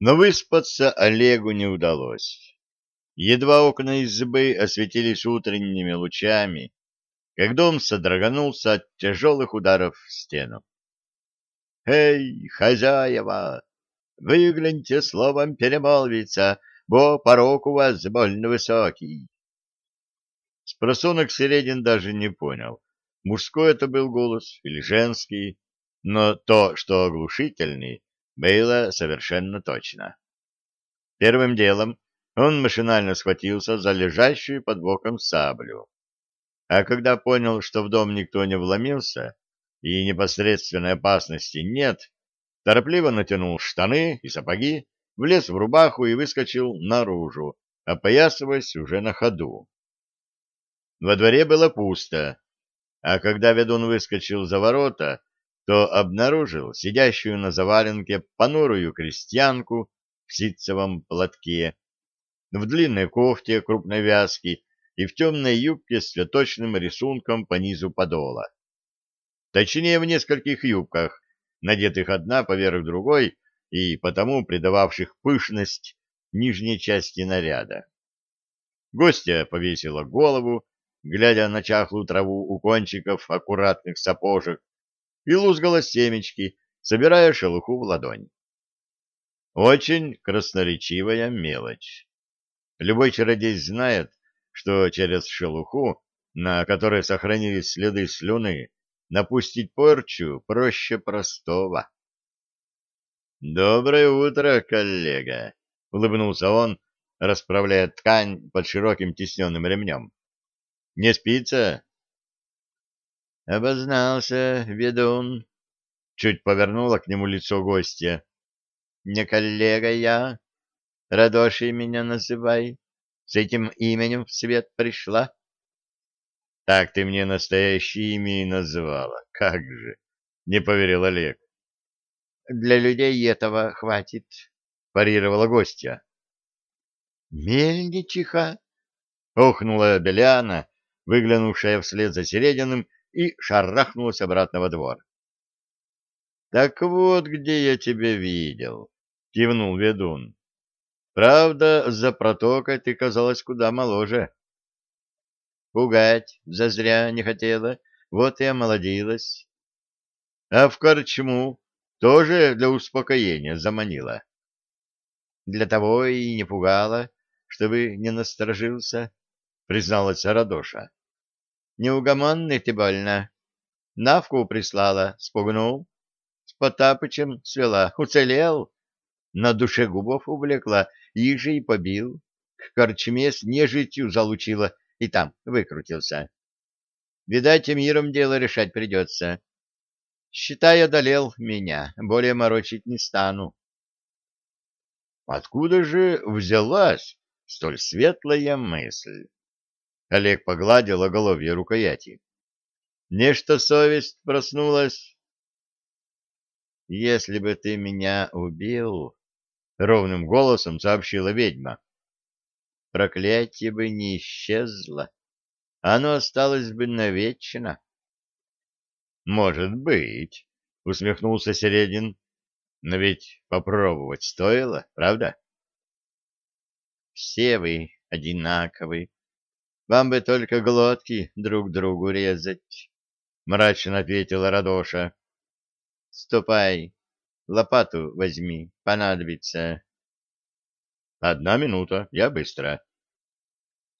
Но выспаться Олегу не удалось. Едва окна избы осветились утренними лучами, как дом содроганулся от тяжелых ударов в стену. «Эй, хозяева, выгляньте словом перемолвиться, бо порог у вас больно высокий!» Спросонок Середин даже не понял, мужской это был голос или женский, но то, что оглушительный, было совершенно точно. Первым делом он машинально схватился за лежащую под боком саблю. А когда понял, что в дом никто не вломился и непосредственной опасности нет, торопливо натянул штаны и сапоги, влез в рубаху и выскочил наружу, опоясываясь уже на ходу. Во дворе было пусто, а когда ведун выскочил за ворота, то обнаружил сидящую на заваленке понурую крестьянку в ситцевом платке, в длинной кофте крупной вязки и в темной юбке с цветочным рисунком по низу подола. Точнее, в нескольких юбках, надетых одна поверх другой и потому придававших пышность нижней части наряда. Гостья повесила голову, глядя на чахлую траву у кончиков аккуратных сапожек, и лузгала семечки, собирая шелуху в ладонь. Очень красноречивая мелочь. Любой чародей знает, что через шелуху, на которой сохранились следы слюны, напустить порчу проще простого. «Доброе утро, коллега!» — улыбнулся он, расправляя ткань под широким тисненным ремнем. «Не спится?» Обознался ведун. Чуть повернула к нему лицо гостья. Не коллега я. Радошей меня называй. С этим именем в свет пришла. Так ты мне настоящее имя и назвала. Как же? Не поверил Олег. Для людей этого хватит, парировала гостья. Мельничиха! Охнула Беляна, выглянувшая вслед за Серединым и шарахнулась обратно во двор. — Так вот, где я тебя видел, — кивнул ведун. — Правда, за протокой ты казалась куда моложе. — Пугать зазря не хотела, вот и омолодилась. — А в корчму тоже для успокоения заманила. — Для того и не пугала, чтобы не насторожился, — призналась Радоша. Неугомонный ты больно. Навку прислала, спугнул. С Потапычем свела, уцелел. На душе губов увлекла, их же и побил. К корчме с нежитью залучила и там выкрутился. Видать, миром дело решать придется. Считай, одолел меня, более морочить не стану. Откуда же взялась столь светлая мысль? Олег погладил оголовье рукояти. Нечто совесть проснулась. Если бы ты меня убил, ровным голосом сообщила ведьма. Проклятие бы не исчезло, оно осталось бы навечно. Может быть, усмехнулся Середин. Но ведь попробовать стоило, правда? Все вы одинаковы, вам бы только глотки друг другу резать, — мрачно ответила Радоша. — Ступай, лопату возьми, понадобится. — Одна минута, я быстро.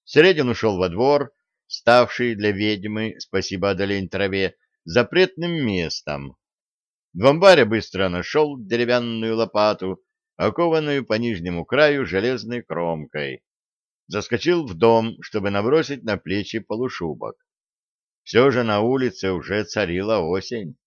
Середин ушел во двор, ставший для ведьмы, спасибо одолень траве, запретным местом. В амбаре быстро нашел деревянную лопату, окованную по нижнему краю железной кромкой заскочил в дом, чтобы набросить на плечи полушубок. Все же на улице уже царила осень.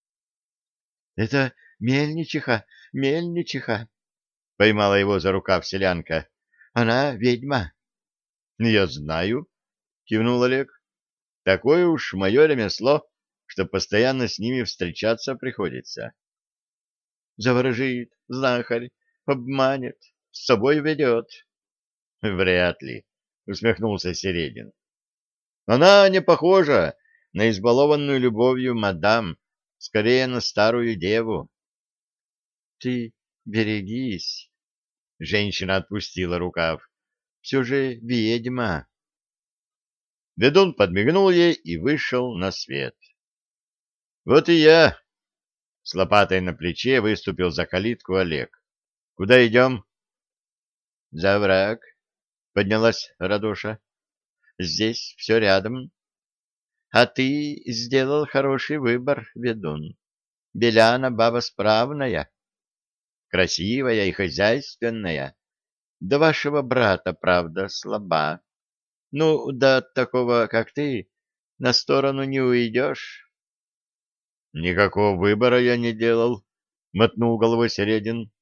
— Это мельничиха, мельничиха, — поймала его за рукав селянка. — Она ведьма. — Я знаю, — кивнул Олег. — Такое уж мое ремесло, что постоянно с ними встречаться приходится. — Заворожит, знахарь, обманет, с собой ведет. — Вряд ли, — усмехнулся Середин. — Она не похожа на избалованную любовью мадам, скорее на старую деву. — Ты берегись, Женщина отпустила рукав. Все же ведьма. Ведун подмигнул ей и вышел на свет. Вот и я. С лопатой на плече выступил за калитку Олег. Куда идем? За враг. Поднялась Радоша. Здесь все рядом. А ты сделал хороший выбор, ведун. Беляна баба справная, красивая и хозяйственная. До вашего брата, правда, слаба. Ну, да от такого, как ты, на сторону не уйдешь. Никакого выбора я не делал, — мотнул головой Середин.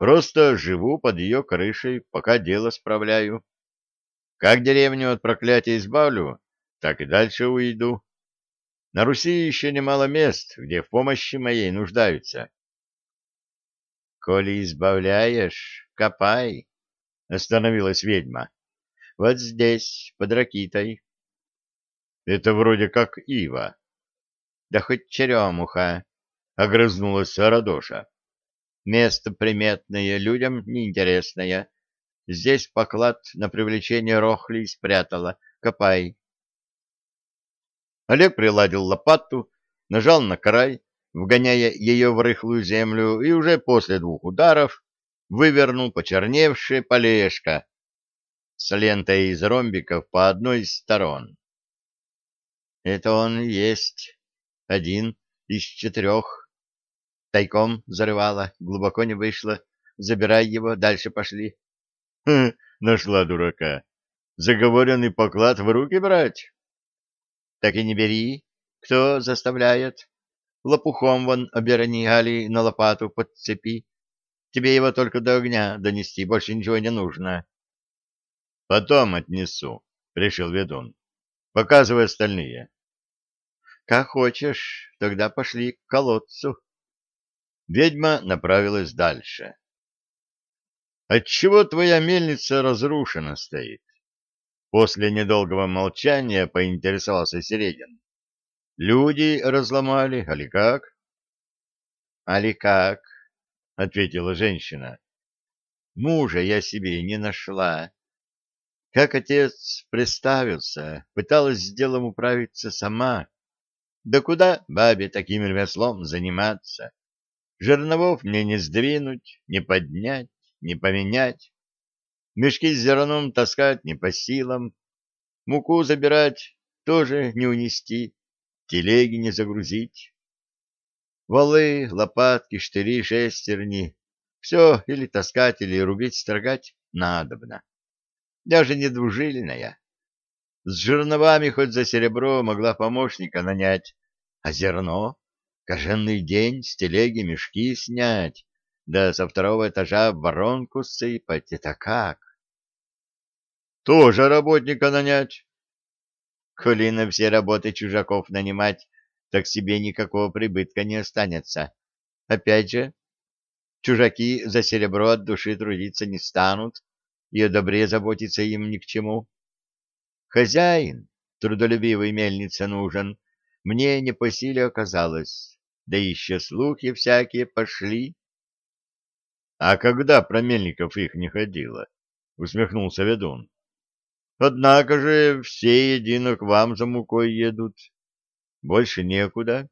Просто живу под ее крышей, пока дело справляю. Как деревню от проклятия избавлю, так и дальше уйду. На Руси еще немало мест, где в помощи моей нуждаются. — Коли избавляешь, копай, — остановилась ведьма. — Вот здесь, под ракитой. — Это вроде как ива. — Да хоть черемуха, — огрызнулась Радоша. — Место приметное, людям неинтересное. Здесь поклад на привлечение рохлей спрятала. Копай. Олег приладил лопату, нажал на край, вгоняя ее в рыхлую землю, и уже после двух ударов вывернул почерневшее полежка с лентой из ромбиков по одной из сторон. Это он есть, один из четырех. Тайком зарывала, глубоко не вышло. Забирай его, дальше пошли. Хм, нашла дурака. Заговоренный поклад в руки брать? Так и не бери. Кто заставляет? Лопухом вон оберни Али на лопату подцепи. Тебе его только до огня донести, больше ничего не нужно. — Потом отнесу, — решил ведун. — Показывай остальные. — Как хочешь, тогда пошли к колодцу. Ведьма направилась дальше. — Отчего твоя мельница разрушена стоит? После недолгого молчания поинтересовался Середин. Люди разломали, али как? Али как? ответила женщина. Мужа я себе не нашла. Как отец представился, пыталась с делом управиться сама. Да куда бабе таким ремеслом заниматься? Жерновов мне не сдвинуть, не поднять, не поменять. Мешки с зерном таскать не по силам, муку забирать тоже не унести, телеги не загрузить. Валы, лопатки, штыри, шестерни — все или таскать, или рубить, строгать надобно. Даже не двужильная. С жерновами хоть за серебро могла помощника нанять, а зерно — кожаный день с телеги мешки снять, да со второго этажа воронку сыпать — это как? Тоже работника нанять. Коли на все работы чужаков нанимать, так себе никакого прибытка не останется. Опять же, чужаки за серебро от души трудиться не станут, и о добре заботиться им ни к чему. Хозяин, трудолюбивый мельница нужен, мне не по силе оказалось, да еще слухи всякие пошли. — А когда про мельников их не ходило? — усмехнулся ведун. Однако же все едино к вам за мукой едут. Больше некуда.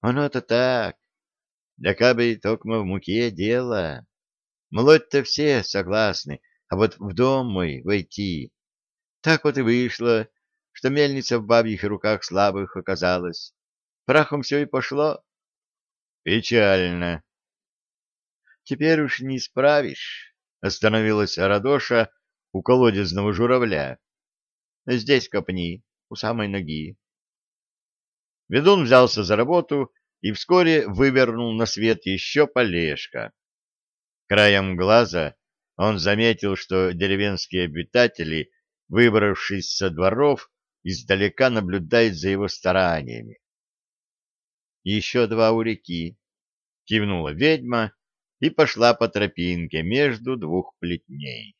Оно-то так. Да кабы токмо в муке дело. Молоть-то все согласны, а вот в дом мой войти. Так вот и вышло, что мельница в бабьих руках слабых оказалась. Прахом все и пошло. Печально. Теперь уж не исправишь, — остановилась Радоша, у колодезного журавля. Здесь копни, у самой ноги. Ведун взялся за работу и вскоре вывернул на свет еще полежка. Краем глаза он заметил, что деревенские обитатели, выбравшись со дворов, издалека наблюдают за его стараниями. «Еще два у реки», — кивнула ведьма и пошла по тропинке между двух плетней.